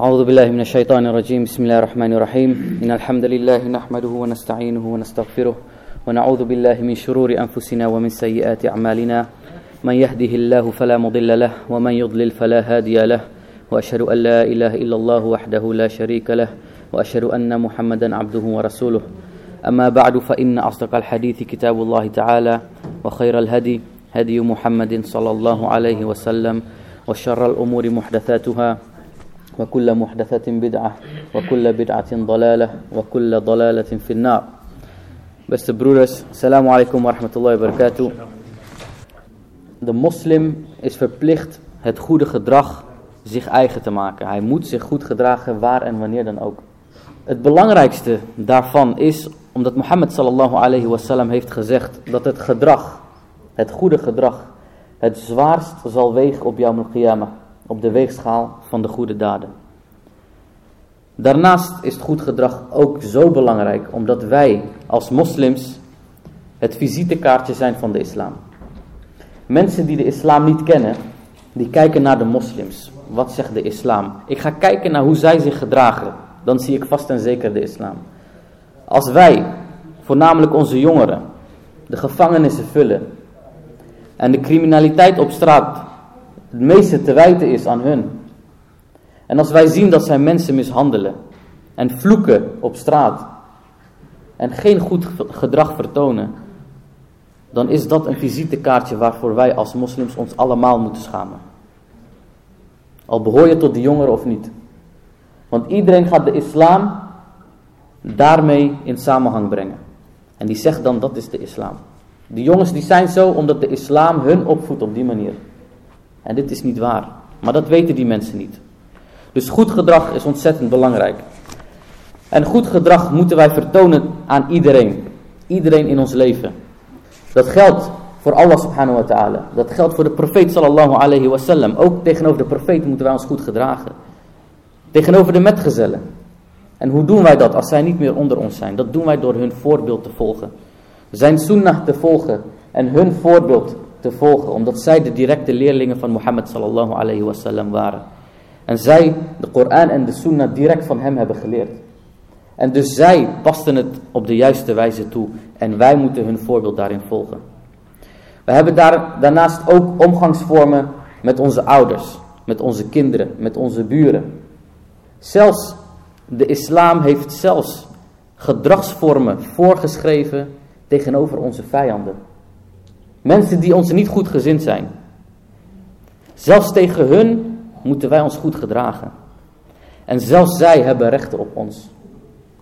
أعوذ بالله من الشيطان الرجيم. بسم الله الرحمن الرحيم. إن الحمد لله نحمده ونستعينه ونستغفره ونعوذ بالله من شرور أنفسنا ومن سيئات أعمالنا. من يهده الله فلا مضل له ومن يضلل فلا هادي له. وأشهد أن لا إله إلا الله وحده لا شريك له. وأشهد أن محمدا عبده ورسوله. أما بعد فإن أصدق الحديث كتاب الله تعالى وخير الهدي هدي محمد صلى الله عليه وسلم وشر الأمور محدثاتها وكل محدثة بدعة وكل بدعة ضلالة وكل ضلالة في النار Beste broeders, assalamu alaikum wa rahmatullahi wa barakatuh. De moslim is verplicht het goede gedrag zich eigen te maken. Hij moet zich goed gedragen waar en wanneer dan ook. Het belangrijkste daarvan is omdat Mohammed sallallahu alayhi wasallam heeft gezegd dat het gedrag, het goede gedrag, het zwaarst zal wegen op jouw qiyamah, op de weegschaal van de goede daden. Daarnaast is het goed gedrag ook zo belangrijk omdat wij als moslims het visitekaartje zijn van de islam. Mensen die de islam niet kennen, die kijken naar de moslims. Wat zegt de islam? Ik ga kijken naar hoe zij zich gedragen. Dan zie ik vast en zeker de islam. Als wij, voornamelijk onze jongeren, de gevangenissen vullen en de criminaliteit op straat het meeste te wijten is aan hun. En als wij zien dat zij mensen mishandelen en vloeken op straat en geen goed gedrag vertonen, dan is dat een visitekaartje waarvoor wij als moslims ons allemaal moeten schamen. Al behoor je tot de jongeren of niet. Want iedereen gaat de islam daarmee in samenhang brengen. En die zegt dan dat is de islam. De jongens die zijn zo omdat de islam hun opvoedt op die manier. En dit is niet waar. Maar dat weten die mensen niet. Dus goed gedrag is ontzettend belangrijk. En goed gedrag moeten wij vertonen aan iedereen. Iedereen in ons leven. Dat geldt voor Allah subhanahu wa ta'ala. Dat geldt voor de profeet sallallahu alayhi wa sallam. Ook tegenover de profeet moeten wij ons goed gedragen. Tegenover de metgezellen. En hoe doen wij dat als zij niet meer onder ons zijn? Dat doen wij door hun voorbeeld te volgen. Zijn sunnah te volgen en hun voorbeeld te volgen. Omdat zij de directe leerlingen van Mohammed sallallahu alayhi wa sallam waren. En zij de Koran en de sunnah direct van hem hebben geleerd. En dus zij pasten het op de juiste wijze toe. En wij moeten hun voorbeeld daarin volgen. We hebben daar, daarnaast ook omgangsvormen met onze ouders, met onze kinderen, met onze buren. Zelfs de islam heeft zelfs gedragsvormen voorgeschreven tegenover onze vijanden. Mensen die ons niet goed gezind zijn. Zelfs tegen hun moeten wij ons goed gedragen. En zelfs zij hebben rechten op ons.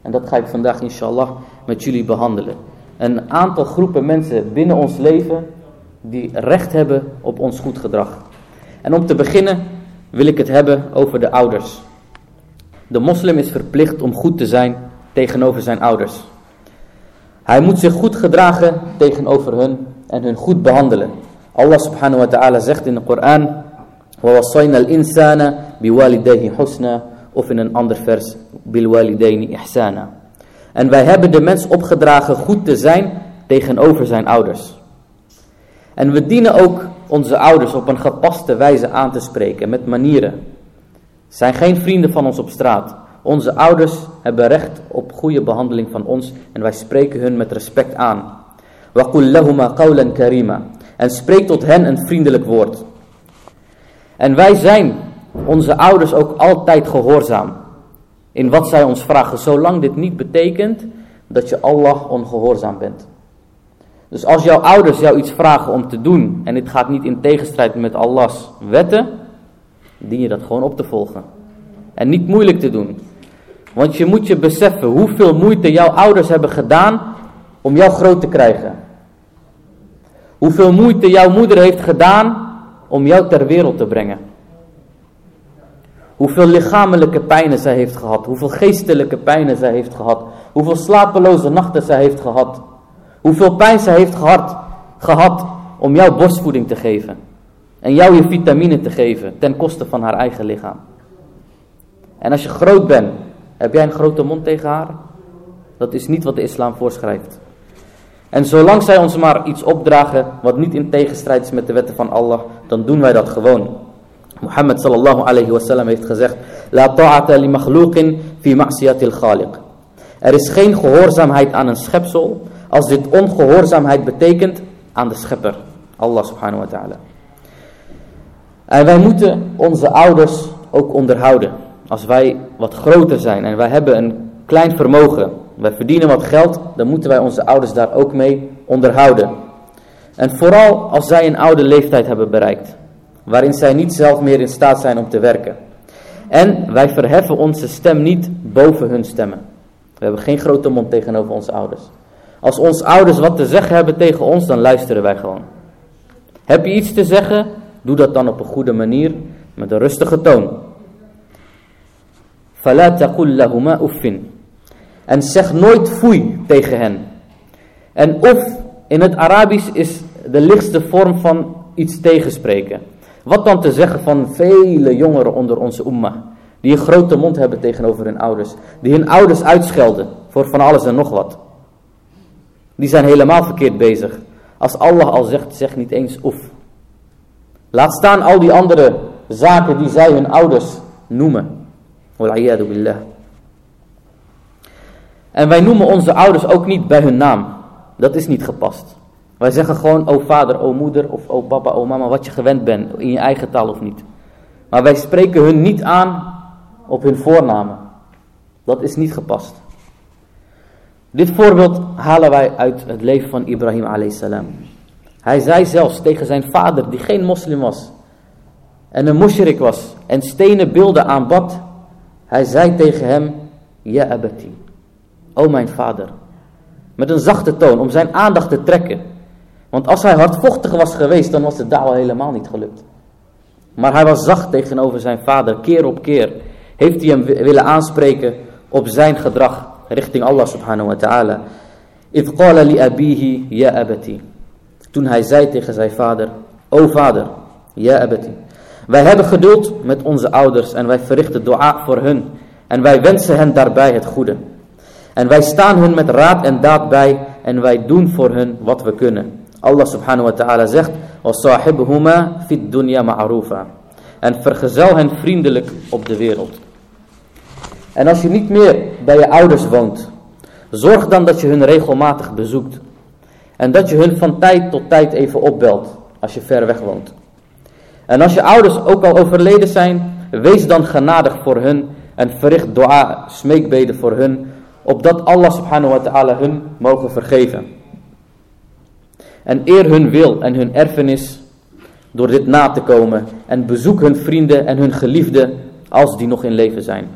En dat ga ik vandaag inshallah met jullie behandelen. Een aantal groepen mensen binnen ons leven die recht hebben op ons goed gedrag. En om te beginnen wil ik het hebben over de ouders. De moslim is verplicht om goed te zijn tegenover zijn ouders. Hij moet zich goed gedragen tegenover hun en hun goed behandelen. Allah subhanahu wa ta'ala zegt in de Koran: وَوَصَّيْنَا الْإِنسَانَ بِوَالِدَيْهِ حُسْنًا Of in een ander vers: بِالْوَالِدَيْنِ إِحْسَانًا En wij hebben de mens opgedragen goed te zijn tegenover zijn ouders. En we dienen ook onze ouders op een gepaste wijze aan te spreken, met manieren. Zijn geen vrienden van ons op straat. Onze ouders hebben recht op goede behandeling van ons en wij spreken hun met respect aan. وَقُلْ لَهُمَا قَوْلًا كَرِيمًا En spreek tot hen een vriendelijk woord. En wij zijn onze ouders ook altijd gehoorzaam in wat zij ons vragen, zolang dit niet betekent dat je Allah ongehoorzaam bent. Dus als jouw ouders jou iets vragen om te doen en dit gaat niet in tegenstrijd met Allahs wetten, dien je dat gewoon op te volgen. En niet moeilijk te doen. Want je moet je beseffen hoeveel moeite jouw ouders hebben gedaan om jou groot te krijgen. Hoeveel moeite jouw moeder heeft gedaan om jou ter wereld te brengen. Hoeveel lichamelijke pijnen zij heeft gehad. Hoeveel geestelijke pijnen zij heeft gehad. Hoeveel slapeloze nachten zij heeft gehad. Hoeveel pijn zij heeft gehad, gehad om jou borstvoeding te geven. En jou je vitamine te geven ten koste van haar eigen lichaam. En als je groot bent, heb jij een grote mond tegen haar? Dat is niet wat de islam voorschrijft. En zolang zij ons maar iets opdragen wat niet in tegenstrijd is met de wetten van Allah, dan doen wij dat gewoon. Mohammed sallallahu alayhi wasallam heeft gezegd, La ta'ata li makhluqin fi ma'siyatil khaliq. Er is geen gehoorzaamheid aan een schepsel als dit ongehoorzaamheid betekent aan de schepper, Allah subhanahu wa ta'ala. En wij moeten onze ouders ook onderhouden. Als wij wat groter zijn en wij hebben een klein vermogen, wij verdienen wat geld, dan moeten wij onze ouders daar ook mee onderhouden. En vooral als zij een oude leeftijd hebben bereikt, waarin zij niet zelf meer in staat zijn om te werken. En wij verheffen onze stem niet boven hun stemmen. We hebben geen grote mond tegenover onze ouders. Als onze ouders wat te zeggen hebben tegen ons, dan luisteren wij gewoon. Heb je iets te zeggen? Doe dat dan op een goede manier, met een rustige toon. فَلَا تَقُلْ لَهُمَا uffin. en zeg nooit foei tegen hen. En of in het Arabisch is de lichtste vorm van iets tegenspreken. Wat dan te zeggen van vele jongeren onder onze umma. Die een grote mond hebben tegenover hun ouders. Die hun ouders uitschelden voor van alles en nog wat. Die zijn helemaal verkeerd bezig. Als Allah al zegt, zeg niet eens oef. Laat staan al die andere zaken die zij hun ouders noemen. Billah. En wij noemen onze ouders ook niet bij hun naam. Dat is niet gepast. Wij zeggen gewoon, oh vader, oh moeder, of oh papa, oh mama, wat je gewend bent, in je eigen taal of niet. Maar wij spreken hun niet aan op hun voornamen. Dat is niet gepast. Dit voorbeeld halen wij uit het leven van Ibrahim a.s. Hij zei zelfs tegen zijn vader, die geen moslim was, en een mushrik was, en stenen beelden aanbad. Hij zei tegen hem, Ja abati, o mijn vader. Met een zachte toon, om zijn aandacht te trekken. Want als hij hardvochtig was geweest, dan was de da'wah helemaal niet gelukt. Maar hij was zacht tegenover zijn vader, keer op keer. Heeft hij hem willen aanspreken op zijn gedrag richting Allah subhanahu wa ta'ala. Id qala li abihi ya abati. Toen hij zei tegen zijn vader, o vader, ja abati. Wij hebben geduld met onze ouders en wij verrichten dua voor hun. En wij wensen hen daarbij het goede. En wij staan hun met raad en daad bij en wij doen voor hun wat we kunnen. Allah subhanahu wa ta'ala zegt, وَصَاحِبْهُمَا فِي الدُّنْيَا مَعْرُوفًا En vergezel hen vriendelijk op de wereld. En als je niet meer bij je ouders woont, zorg dan dat je hun regelmatig bezoekt. En dat je hun van tijd tot tijd even opbelt als je ver weg woont. En als je ouders ook al overleden zijn, wees dan genadig voor hun en verricht dua, smeekbeden voor hun, opdat Allah subhanahu wa ta'ala hun mogen vergeven. En eer hun wil en hun erfenis door dit na te komen en bezoek hun vrienden en hun geliefden als die nog in leven zijn.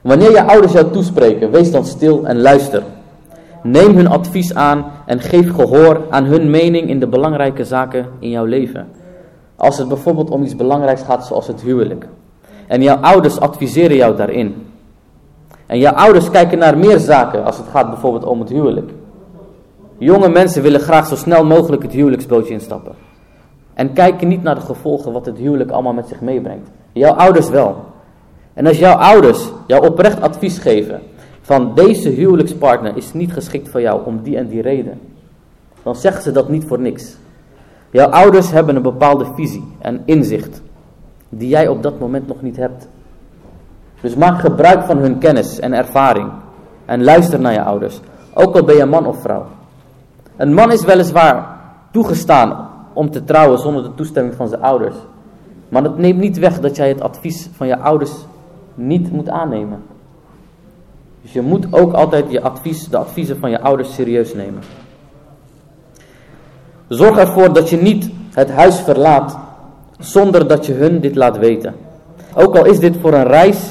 Wanneer je ouders jou toespreken, wees dan stil en luister. Neem hun advies aan en geef gehoor aan hun mening in de belangrijke zaken in jouw leven. Als het bijvoorbeeld om iets belangrijks gaat zoals het huwelijk. En jouw ouders adviseren jou daarin. En jouw ouders kijken naar meer zaken als het gaat bijvoorbeeld om het huwelijk. Jonge mensen willen graag zo snel mogelijk het huwelijksbootje instappen. En kijken niet naar de gevolgen wat het huwelijk allemaal met zich meebrengt. Jouw ouders wel. En als jouw ouders jou oprecht advies geven van deze huwelijkspartner is niet geschikt voor jou om die en die reden, dan zeggen ze dat niet voor niks. Jouw ouders hebben een bepaalde visie en inzicht die jij op dat moment nog niet hebt. Dus maak gebruik van hun kennis en ervaring en luister naar je ouders, ook al ben je man of vrouw. Een man is weliswaar toegestaan om te trouwen zonder de toestemming van zijn ouders. Maar dat neemt niet weg dat jij het advies van je ouders niet moet aannemen. Dus je moet ook altijd je advies, de adviezen van je ouders serieus nemen. Zorg ervoor dat je niet het huis verlaat zonder dat je hun dit laat weten. Ook al is dit voor een reis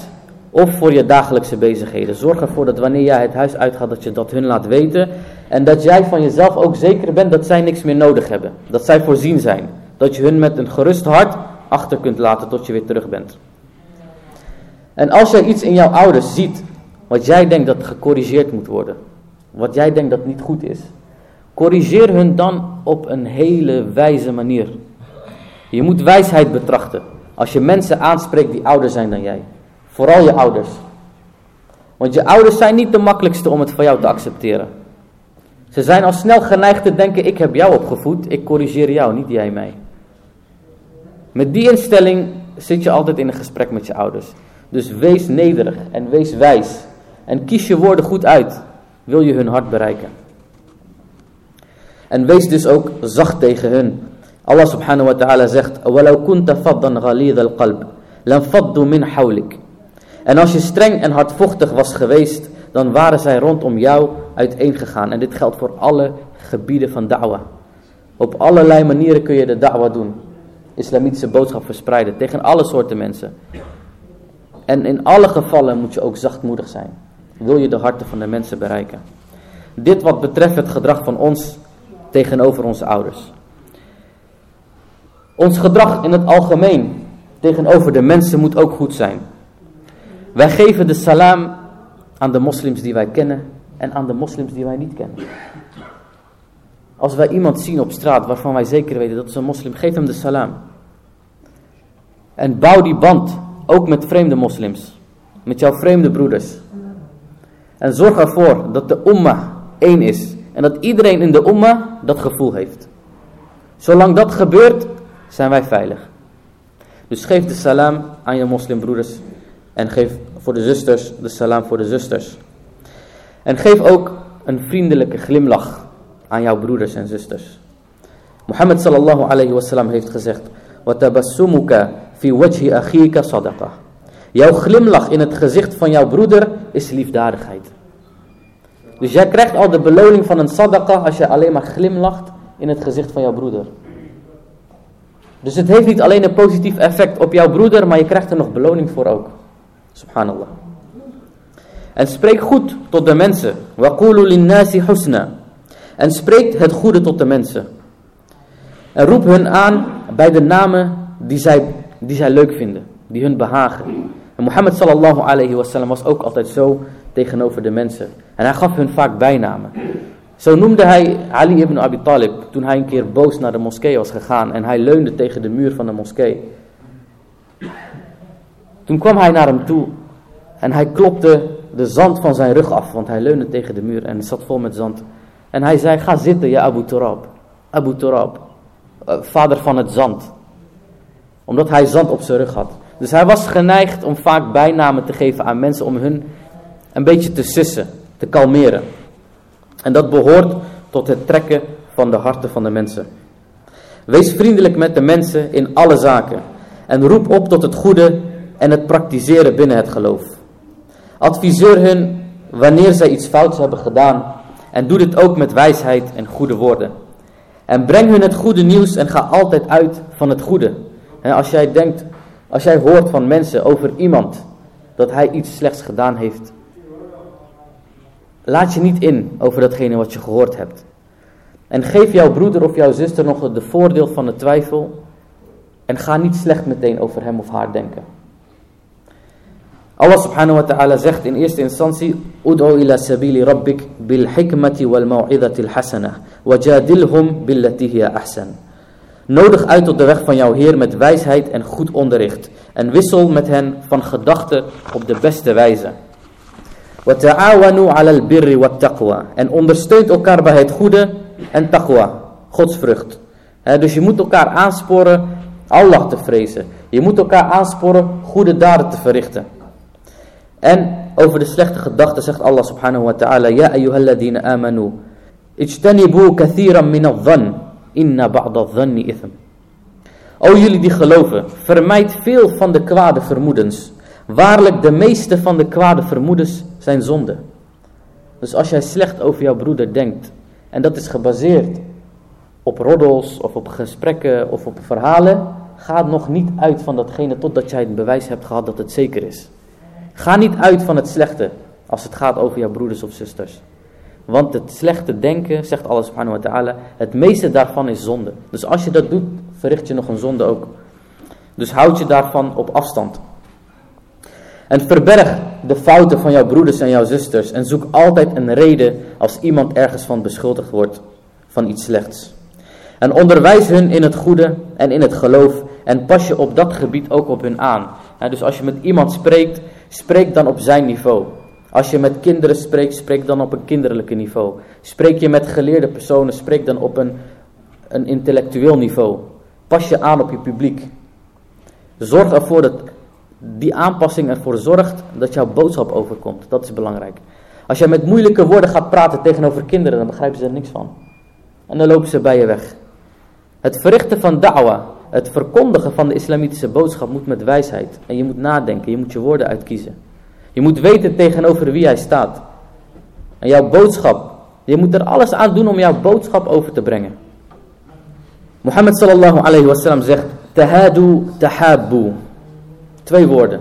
of voor je dagelijkse bezigheden. Zorg ervoor dat wanneer jij het huis uitgaat dat je dat hun laat weten. En dat jij van jezelf ook zeker bent dat zij niks meer nodig hebben. Dat zij voorzien zijn. Dat je hun met een gerust hart achter kunt laten tot je weer terug bent. En als jij iets in jouw ouders ziet, wat jij denkt dat gecorrigeerd moet worden, wat jij denkt dat niet goed is, corrigeer hun dan op een hele wijze manier. Je moet wijsheid betrachten als je mensen aanspreekt die ouder zijn dan jij. Vooral je ouders. Want je ouders zijn niet de makkelijkste om het van jou te accepteren. Ze zijn al snel geneigd te denken, ik heb jou opgevoed, ik corrigeer jou, niet jij mij. Met die instelling zit je altijd in een gesprek met je ouders. Dus wees nederig en wees wijs. En kies je woorden goed uit. Wil je hun hart bereiken. En wees dus ook zacht tegen hun. Allah subhanahu wa ta'ala zegt: وَلَوْ كُنْتَ فَضًّا غَلِيظَ الْقَلْبِ لَنْفَضُّوا مِنْ حَوْلِكَ en als je streng en hardvochtig was geweest, dan waren zij rondom jou uiteengegaan. En dit geldt voor alle gebieden van da'wa. Op allerlei manieren kun je de da'wa doen. Islamitische boodschap verspreiden tegen alle soorten mensen. En in alle gevallen moet je ook zachtmoedig zijn. Wil je de harten van de mensen bereiken. Dit wat betreft het gedrag van ons tegenover onze ouders. Ons gedrag in het algemeen tegenover de mensen moet ook goed zijn. Wij geven de salam aan de moslims die wij kennen en aan de moslims die wij niet kennen. Als wij iemand zien op straat waarvan wij zeker weten dat is een moslim, geef hem de salam. En bouw die band ook met vreemde moslims, met jouw vreemde broeders. En zorg ervoor dat de umma één is en dat iedereen in de umma dat gevoel heeft. Zolang dat gebeurt, zijn wij veilig. Dus geef de salam aan je moslimbroeders en geef voor de zusters de salam voor de zusters. En geef ook een vriendelijke glimlach aan jouw broeders en zusters. Mohammed sallallahu alayhi wasallam heeft gezegd: "Watabassumuka fi wajhi akhika sadaqa." Jouw glimlach in het gezicht van jouw broeder is liefdadigheid. Dus jij krijgt al de beloning van een sadaqa als je alleen maar glimlacht in het gezicht van jouw broeder. Dus het heeft niet alleen een positief effect op jouw broeder, maar je krijgt er nog beloning voor ook. Subhanallah. En spreek goed tot de mensen. Waqulu linnasi husna. En spreek het goede tot de mensen. En roep hun aan bij de namen die zij, die zij leuk vinden. Die hun behagen. En Mohammed sallallahu alayhi wasallam was ook altijd zo tegenover de mensen. En hij gaf hun vaak bijnamen. Zo noemde hij Ali ibn Abi Talib toen hij een keer boos naar de moskee was gegaan en hij leunde tegen de muur van de moskee. Toen kwam hij naar hem toe en hij klopte de zand van zijn rug af, want hij leunde tegen de muur en zat vol met zand. En hij zei, ga zitten, ja Abu Turab. Abu Turab, eh, vader van het zand. Omdat hij zand op zijn rug had. Dus hij was geneigd om vaak bijnamen te geven aan mensen om hun een beetje te sussen, te kalmeren. En dat behoort tot het trekken van de harten van de mensen. Wees vriendelijk met de mensen in alle zaken. En roep op tot het goede en het praktiseren binnen het geloof. Adviseer hun wanneer zij iets fouts hebben gedaan. En doe dit ook met wijsheid en goede woorden. En breng hun het goede nieuws en ga altijd uit van het goede. En als jij denkt, als jij hoort van mensen over iemand dat hij iets slechts gedaan heeft, Laat je niet in over datgene wat je gehoord hebt. En geef jouw broeder of jouw zuster nog de voordeel van de twijfel. En ga niet slecht meteen over hem of haar denken. Allah subhanahu wa ta'ala zegt in eerste instantie: ila sabili rabbik bil hikmati wal hasana, wajadilhum ahsan. Nodig uit tot de weg van jouw Heer met wijsheid en goed onderricht, en wissel met hen van gedachten op de beste wijze. Wata'awanu 'ala al-birri wa taqwa, en ondersteunt elkaar bij het goede en taqwa, godsvrucht. vrucht. dus je moet elkaar aansporen Allah te vrezen. Je moet elkaar aansporen goede daden te verrichten. En over de slechte gedachten zegt Allah subhanahu wa ta'ala, Ja amanu, inna. O jullie die geloven, vermijd veel van de kwade vermoedens. Waarlijk, de meeste van de kwade vermoedens zijn zonde. Dus als jij slecht over jouw broeder denkt, en dat is gebaseerd op roddels of op gesprekken of op verhalen, ga nog niet uit van datgene totdat jij het bewijs hebt gehad dat het zeker is. Ga niet uit van het slechte als het gaat over jouw broeders of zusters. Want het slechte denken, zegt Allah subhanahu wa ta'ala, het meeste daarvan is zonde. Dus als je dat doet, verricht je nog een zonde ook. Dus houd je daarvan op afstand. En verberg de fouten van jouw broeders en jouw zusters. En zoek altijd een reden als iemand ergens van beschuldigd wordt van iets slechts. En onderwijs hun in het goede en in het geloof. En pas je op dat gebied ook op hun aan. dus als je met iemand spreekt, spreek dan op zijn niveau. Als je met kinderen spreekt, spreek dan op een kinderlijke niveau. Spreek je met geleerde personen, spreek dan op een, een intellectueel niveau. Pas je aan op je publiek. Zorg ervoor dat die aanpassing ervoor zorgt dat jouw boodschap overkomt. Dat is belangrijk. Als jij met moeilijke woorden gaat praten tegenover kinderen, dan begrijpen ze er niks van. En dan lopen ze bij je weg. Het verrichten van da'wa, het verkondigen van de islamitische boodschap moet met wijsheid. En je moet nadenken, je moet je woorden uitkiezen. Je moet weten tegenover wie hij staat. En jouw boodschap, je moet er alles aan doen om jouw boodschap over te brengen. Mohammed sallallahu alayhi wasallam zegt, tahadu tahabu. Twee woorden.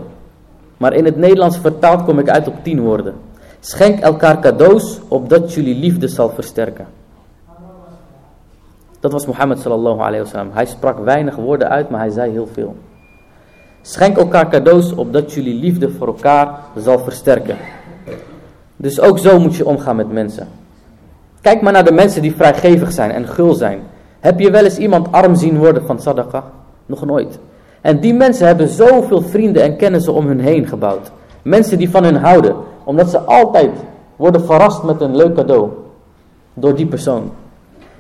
Maar in het Nederlands vertaald kom ik uit op tien woorden. Schenk elkaar cadeaus, opdat jullie liefde zal versterken. Dat was Mohammed sallallahu alayhi wasallam. Hij sprak weinig woorden uit, maar hij zei heel veel. Schenk elkaar cadeaus, opdat jullie liefde voor elkaar zal versterken. Dus ook zo moet je omgaan met mensen. Kijk maar naar de mensen die vrijgevig zijn en gul zijn. Heb je wel eens iemand arm zien worden van sadaqa? Nog nooit. En die mensen hebben zoveel vrienden en kennissen om hun heen gebouwd. Mensen die van hun houden, omdat ze altijd worden verrast met een leuk cadeau. Door die persoon.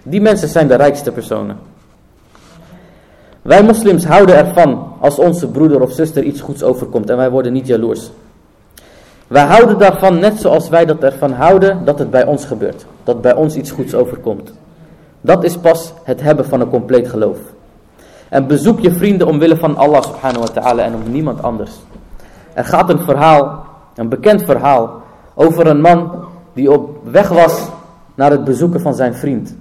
Die mensen zijn de rijkste personen. Wij moslims houden ervan als onze broeder of zuster iets goeds overkomt en wij worden niet jaloers. Wij houden daarvan net zoals wij dat ervan houden dat het bij ons gebeurt. Dat bij ons iets goeds overkomt. Dat is pas het hebben van een compleet geloof. En bezoek je vrienden omwille van Allah subhanahu wa ta'ala en om niemand anders. Er gaat een verhaal, een bekend verhaal, over een man die op weg was naar het bezoeken van zijn vriend.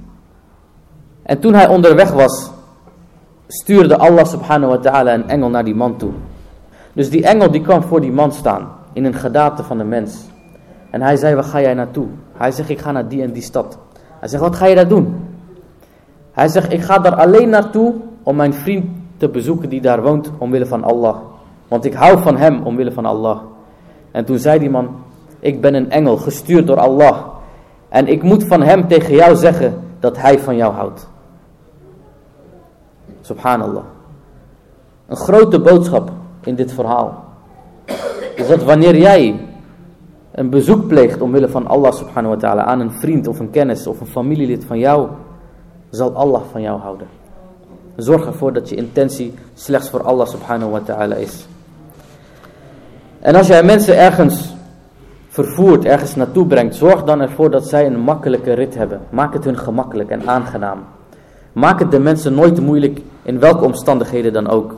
En toen hij onderweg was, stuurde Allah subhanahu wa ta'ala een engel naar die man toe. Dus die engel die kwam voor die man staan, in een gedaante van de mens. En hij zei, waar ga jij naartoe? Hij zegt, ik ga naar die en die stad. Hij zegt, wat ga je daar doen? Hij zegt, ik ga daar alleen naartoe om mijn vriend te bezoeken die daar woont omwille van Allah. Want ik hou van hem omwille van Allah. En toen zei die man, ik ben een engel gestuurd door Allah. En ik moet van hem tegen jou zeggen dat hij van jou houdt. Subhanallah. Een grote boodschap in dit verhaal. Is dat wanneer jij een bezoek pleegt omwille van Allah subhanahu wa ta'ala aan een vriend of een kennis of een familielid van jou, zal Allah van jou houden. Zorg ervoor dat je intentie slechts voor Allah subhanahu wa ta'ala is. En als jij mensen ergens vervoert, ergens naartoe brengt, zorg dan ervoor dat zij een makkelijke rit hebben. Maak het hun gemakkelijk en aangenaam. Maak het de mensen nooit moeilijk, in welke omstandigheden dan ook.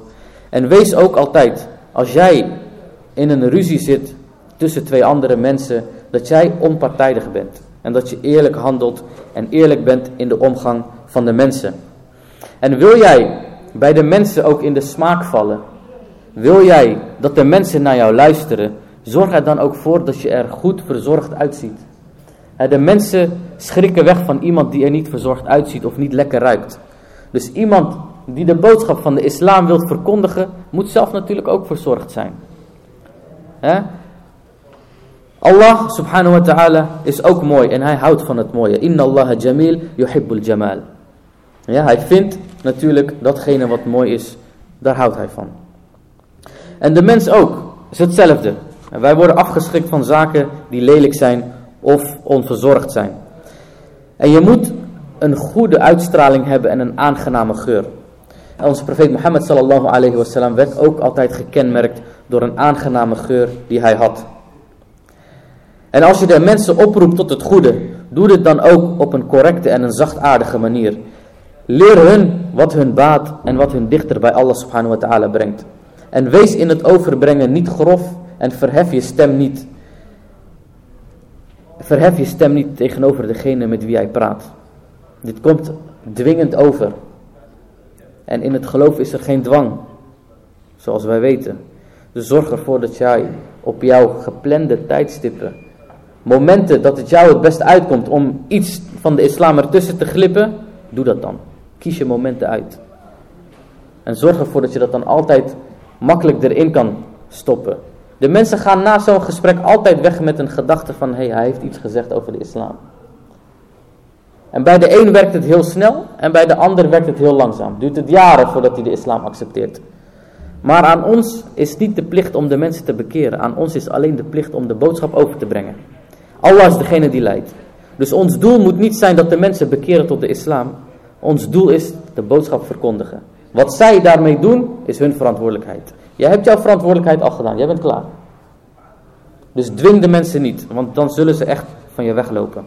En wees ook altijd, als jij in een ruzie zit tussen twee andere mensen, dat jij onpartijdig bent. En dat je eerlijk handelt en eerlijk bent in de omgang van de mensen. En wil jij bij de mensen ook in de smaak vallen, wil jij dat de mensen naar jou luisteren, zorg er dan ook voor dat je er goed verzorgd uitziet. De mensen schrikken weg van iemand die er niet verzorgd uitziet of niet lekker ruikt. Dus iemand die de boodschap van de islam wilt verkondigen, moet zelf natuurlijk ook verzorgd zijn. Allah subhanahu wa ta'ala is ook mooi en hij houdt van het mooie. Inna Allah jamil yuhibbul jamal. Ja, hij vindt natuurlijk datgene wat mooi is, daar houdt hij van. En de mens ook, is hetzelfde. En wij worden afgeschrikt van zaken die lelijk zijn of onverzorgd zijn. En je moet een goede uitstraling hebben en een aangename geur. Onze profeet Mohammed sallallahu alayhi wasallam werd ook altijd gekenmerkt door een aangename geur die hij had. En als je de mensen oproept tot het goede, doe dit dan ook op een correcte en een zachtaardige manier. Leer hun wat hun baat en wat hun dichter bij Allah subhanahu wa ta'ala brengt. En wees in het overbrengen niet grof en verhef je stem niet. Verhef je stem niet tegenover degene met wie hij praat. Dit komt dwingend over. En in het geloof is er geen dwang. Zoals wij weten. Dus zorg ervoor dat jij op jouw geplande tijdstippen, momenten dat het jou het best uitkomt om iets van de islam ertussen te glippen, doe dat dan. Kies je momenten uit. En zorg ervoor dat je dat dan altijd makkelijk erin kan stoppen. De mensen gaan na zo'n gesprek altijd weg met een gedachte van, hé, hey, hij heeft iets gezegd over de islam. En bij de een werkt het heel snel en bij de ander werkt het heel langzaam. Duurt het jaren voordat hij de islam accepteert. Maar aan ons is niet de plicht om de mensen te bekeren. Aan ons is alleen de plicht om de boodschap over te brengen. Allah is degene die leidt. Dus ons doel moet niet zijn dat de mensen bekeren tot de islam. Ons doel is de boodschap verkondigen. Wat zij daarmee doen, is hun verantwoordelijkheid. Jij hebt jouw verantwoordelijkheid al gedaan, jij bent klaar. Dus dwing de mensen niet, want dan zullen ze echt van je weglopen.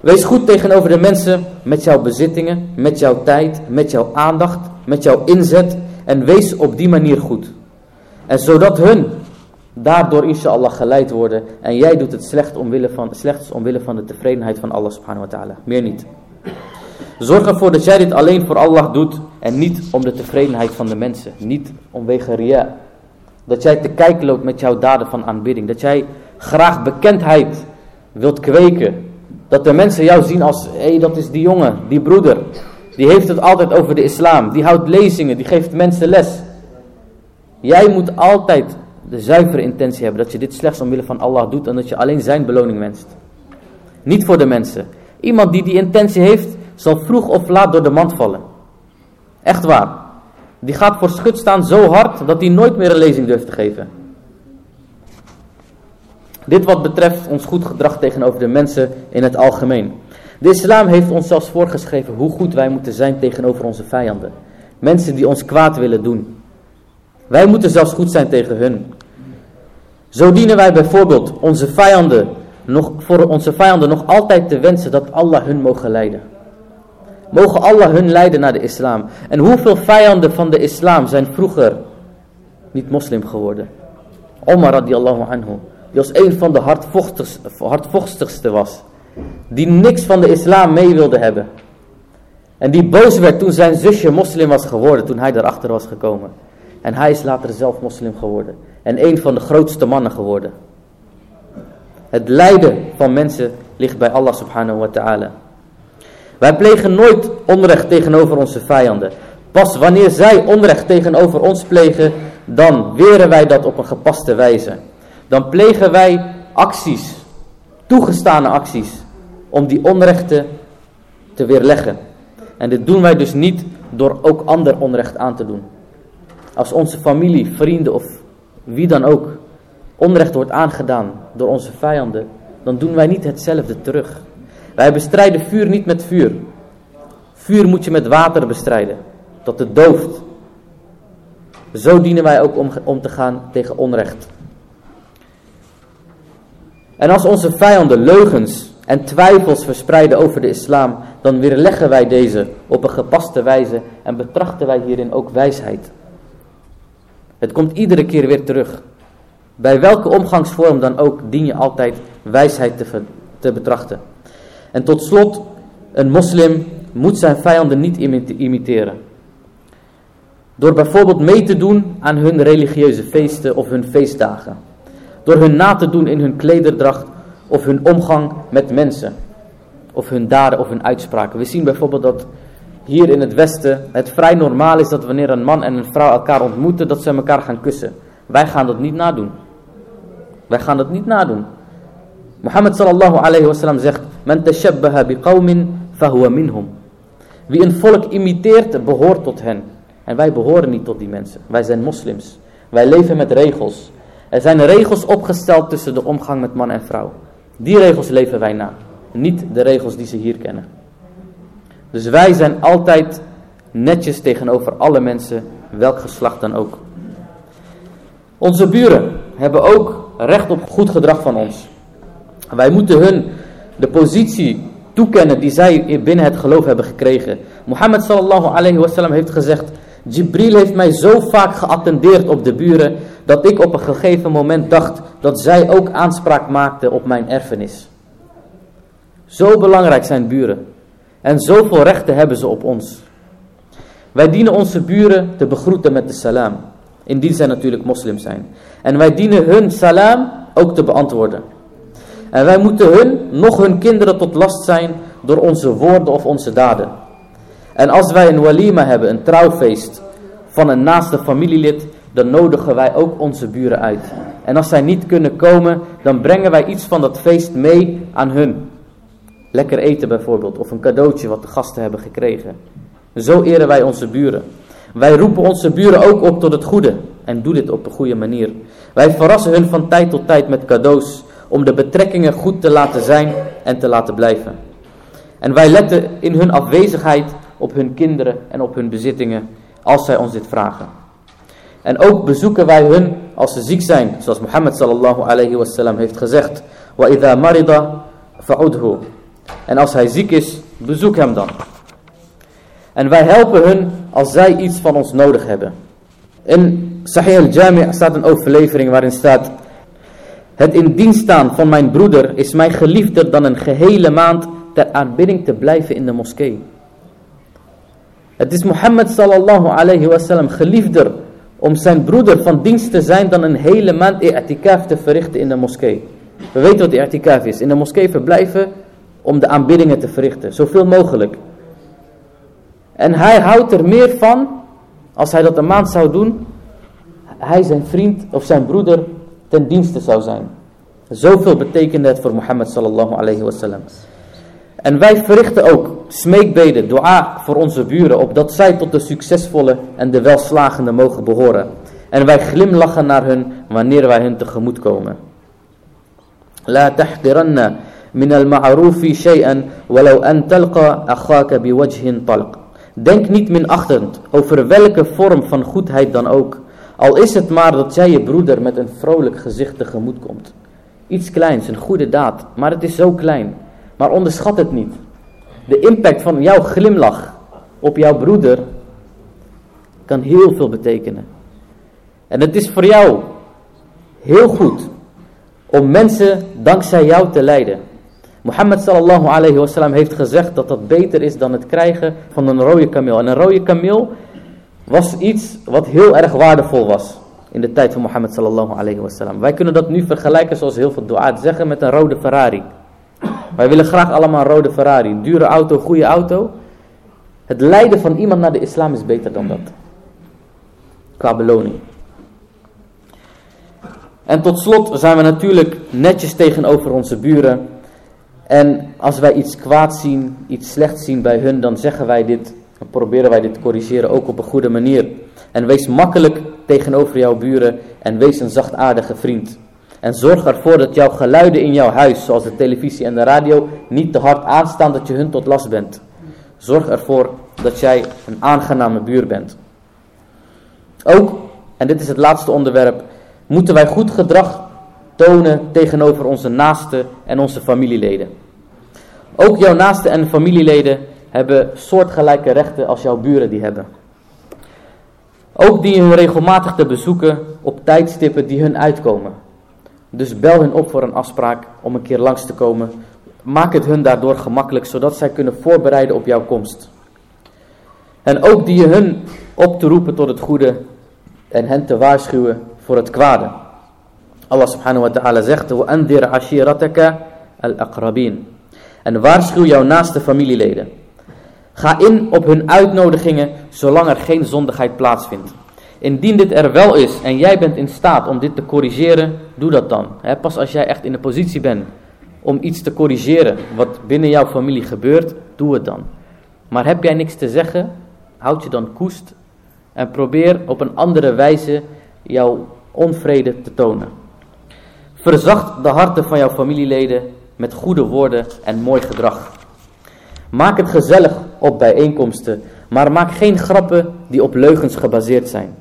Wees goed tegenover de mensen met jouw bezittingen, met jouw tijd, met jouw aandacht, met jouw inzet en wees op die manier goed. En zodat hun daardoor inshallah geleid worden en jij doet het slecht omwille van, slechts omwille van de tevredenheid van Allah subhanahu wa ta'ala. Meer niet. Zorg ervoor dat jij dit alleen voor Allah doet en niet om de tevredenheid van de mensen. Niet omwege ria. Dat jij te kijken loopt met jouw daden van aanbidding. Dat jij graag bekendheid wilt kweken. Dat de mensen jou zien als, hé hey, dat is die jongen, die broeder. Die heeft het altijd over de islam. Die houdt lezingen, die geeft mensen les. Jij moet altijd de zuivere intentie hebben dat je dit slechts omwille van Allah doet en dat je alleen zijn beloning wenst. Niet voor de mensen. Iemand die die intentie heeft, zal vroeg of laat door de mand vallen. Echt waar. Die gaat voor schut staan zo hard dat hij nooit meer een lezing durft te geven. Dit wat betreft ons goed gedrag tegenover de mensen in het algemeen. De islam heeft ons zelfs voorgeschreven hoe goed wij moeten zijn tegenover onze vijanden. Mensen die ons kwaad willen doen. Wij moeten zelfs goed zijn tegen hun. Zo dienen wij bijvoorbeeld onze vijanden nog, voor onze vijanden nog altijd te wensen dat Allah hun mogen leiden. Mogen Allah hun leiden naar de islam. En hoeveel vijanden van de islam zijn vroeger niet moslim geworden? Omar radiallahu anhu, die als een van de hardvochtigste was. Die niks van de islam mee wilde hebben. En die boos werd toen zijn zusje moslim was geworden, toen hij daarachter was gekomen. En hij is later zelf moslim geworden. En een van de grootste mannen geworden. Het lijden van mensen ligt bij Allah subhanahu wa ta'ala. Wij plegen nooit onrecht tegenover onze vijanden. Pas wanneer zij onrecht tegenover ons plegen, dan weren wij dat op een gepaste wijze. Dan plegen wij acties, toegestane acties, om die onrechten te weerleggen. En dit doen wij dus niet door ook ander onrecht aan te doen. Als onze familie, vrienden of wie dan ook onrecht wordt aangedaan door onze vijanden, dan doen wij niet hetzelfde terug. Wij bestrijden vuur niet met vuur. Vuur moet je met water bestrijden, tot het dooft. Zo dienen wij ook om, om te gaan tegen onrecht. En als onze vijanden leugens en twijfels verspreiden over de islam, dan weerleggen wij deze op een gepaste wijze en betrachten wij hierin ook wijsheid. Het komt iedere keer weer terug. Bij welke omgangsvorm dan ook dien je altijd wijsheid te, te betrachten. En tot slot, een moslim moet zijn vijanden niet imiteren. Door bijvoorbeeld mee te doen aan hun religieuze feesten of hun feestdagen. Door hun na te doen in hun klederdracht of hun omgang met mensen. Of hun daden of hun uitspraken. We zien bijvoorbeeld dat hier in het Westen het vrij normaal is dat wanneer een man en een vrouw elkaar ontmoeten, dat ze elkaar gaan kussen. Wij gaan dat niet nadoen. Wij gaan dat niet nadoen. Mohammed sallallahu alayhi wa sallam zegt, Men tashabbaha biqawmin fahuwa minhum. Wie een volk imiteert, behoort tot hen. En wij behoren niet tot die mensen. Wij zijn moslims. Wij leven met regels. Er zijn regels opgesteld tussen de omgang met man en vrouw. Die regels leven wij na. Niet de regels die ze hier kennen. Dus wij zijn altijd netjes tegenover alle mensen, welk geslacht dan ook. Onze buren hebben ook recht op goed gedrag van ons. Wij moeten hun de positie toekennen die zij binnen het geloof hebben gekregen. Mohammed sallallahu alayhi wasallam heeft gezegd, Jibril heeft mij zo vaak geattendeerd op de buren, dat ik op een gegeven moment dacht dat zij ook aanspraak maakten op mijn erfenis. Zo belangrijk zijn buren. En zoveel rechten hebben ze op ons. Wij dienen onze buren te begroeten met de salam. Indien zij natuurlijk moslims zijn. En wij dienen hun salam ook te beantwoorden. En wij moeten hun, nog hun kinderen tot last zijn door onze woorden of onze daden. En als wij een walima hebben, een trouwfeest van een naaste familielid, dan nodigen wij ook onze buren uit. En als zij niet kunnen komen, dan brengen wij iets van dat feest mee aan hun. Lekker eten bijvoorbeeld, of een cadeautje wat de gasten hebben gekregen. Zo eren wij onze buren. Wij roepen onze buren ook op tot het goede en doen dit op een goede manier. Wij verrassen hun van tijd tot tijd met cadeaus om de betrekkingen goed te laten zijn en te laten blijven. En wij letten in hun afwezigheid op hun kinderen en op hun bezittingen als zij ons dit vragen. En ook bezoeken wij hun als ze ziek zijn, zoals Mohammed sallallahu alayhi wasallam heeft gezegd. Idha marida fa'udhu. En als hij ziek is, bezoek hem dan. En wij helpen hun als zij iets van ons nodig hebben. In Sahih al-Jami' staat een overlevering waarin staat... Het in dienst staan van mijn broeder is mij geliefder dan een gehele maand ter aanbidding te blijven in de moskee. Het is Mohammed sallallahu alayhi wasallam geliefder om zijn broeder van dienst te zijn dan een hele maand i'tikaf te verrichten in de moskee. We weten wat i'tikaf is. In de moskee verblijven om de aanbiddingen te verrichten. Zoveel mogelijk. En hij houdt er meer van, als hij dat een maand zou doen, hij zijn vriend of zijn broeder ten dienste zou zijn. Zoveel betekende het voor Mohammed sallallahu alayhi wasallam. En wij verrichten ook smeekbeden, dua voor onze buren, opdat zij tot de succesvolle en de welslagende mogen behoren. En wij glimlachen naar hun wanneer wij hun tegemoet komen. La min al-ma'rufi shay'an an talqa talq. Denk niet minachtend over welke vorm van goedheid dan ook. Al is het maar dat jij je broeder met een vrolijk gezicht tegemoet komt. Iets kleins, een goede daad, maar het is zo klein. Maar onderschat het niet. De impact van jouw glimlach op jouw broeder kan heel veel betekenen. En het is voor jou heel goed om mensen dankzij jou te leiden. Mohammed sallallahu alayhi wasallam heeft gezegd dat dat beter is dan het krijgen van een rode kameel. En een rode kameel was iets wat heel erg waardevol was in de tijd van Mohammed sallallahu alayhi wasallam. Wij kunnen dat nu vergelijken zoals heel veel duaat zeggen met een rode Ferrari. Wij willen graag allemaal een rode Ferrari. Dure auto, goede auto. Het leiden van iemand naar de islam is beter dan dat. Qua beloning. En tot slot zijn we natuurlijk netjes tegenover onze buren. En als wij iets kwaad zien, iets slechts zien bij hun, dan zeggen wij dit. Proberen wij dit te corrigeren, ook op een goede manier. En wees makkelijk tegenover jouw buren en wees een zachtaardige vriend. En zorg ervoor dat jouw geluiden in jouw huis, zoals de televisie en de radio, niet te hard aanstaan dat je hun tot last bent. Zorg ervoor dat jij een aangename buur bent. Ook, en dit is het laatste onderwerp, moeten wij goed gedrag tonen tegenover onze naasten en onze familieleden. Ook jouw naaste en familieleden hebben soortgelijke rechten als jouw buren die hebben. Ook die hun regelmatig te bezoeken op tijdstippen die hun uitkomen. Dus bel hun op voor een afspraak om een keer langs te komen. Maak het hun daardoor gemakkelijk, zodat zij kunnen voorbereiden op jouw komst. En ook die je hun op te roepen tot het goede en hen te waarschuwen voor het kwade. Allah subhanahu wa ta'ala zegt, وَأَنذِرْ عَشِيرَتَكَ الْأَقْرَبِينَ En waarschuw jouw naaste familieleden. Ga in op hun uitnodigingen, zolang er geen zondigheid plaatsvindt. Indien dit er wel is en jij bent in staat om dit te corrigeren, doe dat dan. pas als jij echt in de positie bent om iets te corrigeren wat binnen jouw familie gebeurt, doe het dan. Maar heb jij niks te zeggen, houd je dan koest en probeer op een andere wijze jouw onvrede te tonen. Verzacht de harten van jouw familieleden met goede woorden en mooi gedrag. Maak het gezellig op bijeenkomsten, maar maak geen grappen die op leugens gebaseerd zijn.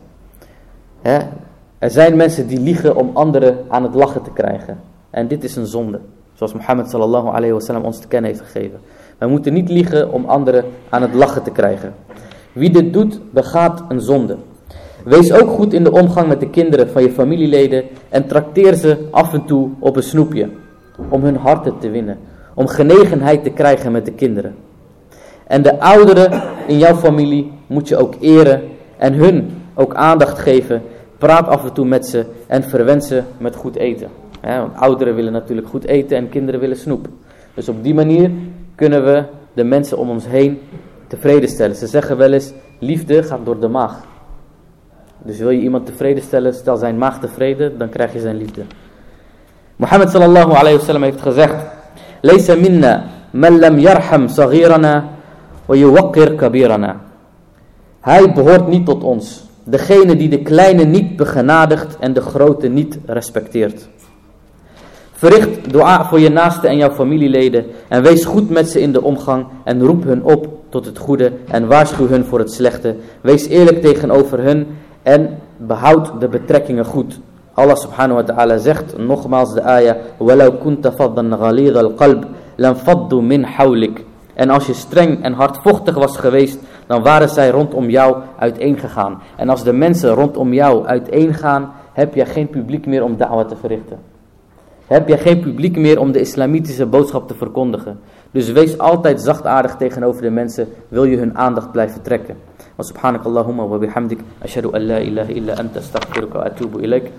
Er zijn mensen die liegen om anderen aan het lachen te krijgen. En dit is een zonde. Zoals Mohammed sallallahu alayhi wasallam ons te kennen heeft gegeven. Wij moeten niet liegen om anderen aan het lachen te krijgen. Wie dit doet, begaat een zonde. Wees ook goed in de omgang met de kinderen van je familieleden en trakteer ze af en toe op een snoepje. Om hun harten te winnen. Om genegenheid te krijgen met de kinderen. En de ouderen in jouw familie moet je ook eren en hun ook aandacht geven. Praat af en toe met ze en verwens ze met goed eten. want ouderen willen natuurlijk goed eten en kinderen willen snoep. Dus op die manier kunnen we de mensen om ons heen tevreden stellen. Ze zeggen wel eens, liefde gaat door de maag. Dus wil je iemand tevreden stellen, stel zijn maag tevreden, dan krijg je zijn liefde. Mohammed sallallahu alayhi wa sallam heeft gezegd, Laysa minna man lam yarham saghirana wa yuwaqqir kabirana. Hij behoort niet tot ons Degene die de kleine niet begenadigt en de grote niet respecteert. Verricht dua voor je naasten en jouw familieleden en wees goed met ze in de omgang en roep hun op tot het goede en waarschuw hun voor het slechte. Wees eerlijk tegenover hun en behoud de betrekkingen goed. Allah subhanahu wa ta'ala zegt nogmaals de ayah وَلَوْ كُنْتَ فَضًّا غَلِيظَ الْقَلْبِ لَنْ فَضُّ مِنْ حَوْلِكَ En als je streng en hardvochtig was geweest, dan waren zij rondom jou uiteengegaan. En als de mensen rondom jou uiteengaan, heb je geen publiek meer om da'wah te verrichten. Heb je geen publiek meer om de islamitische boodschap te verkondigen. Dus wees altijd zachtaardig tegenover de mensen, wil je hun aandacht blijven trekken. Wa bihamdik, ashhadu an la ilaha illa anta astaghfiruka wa atubu ilaik.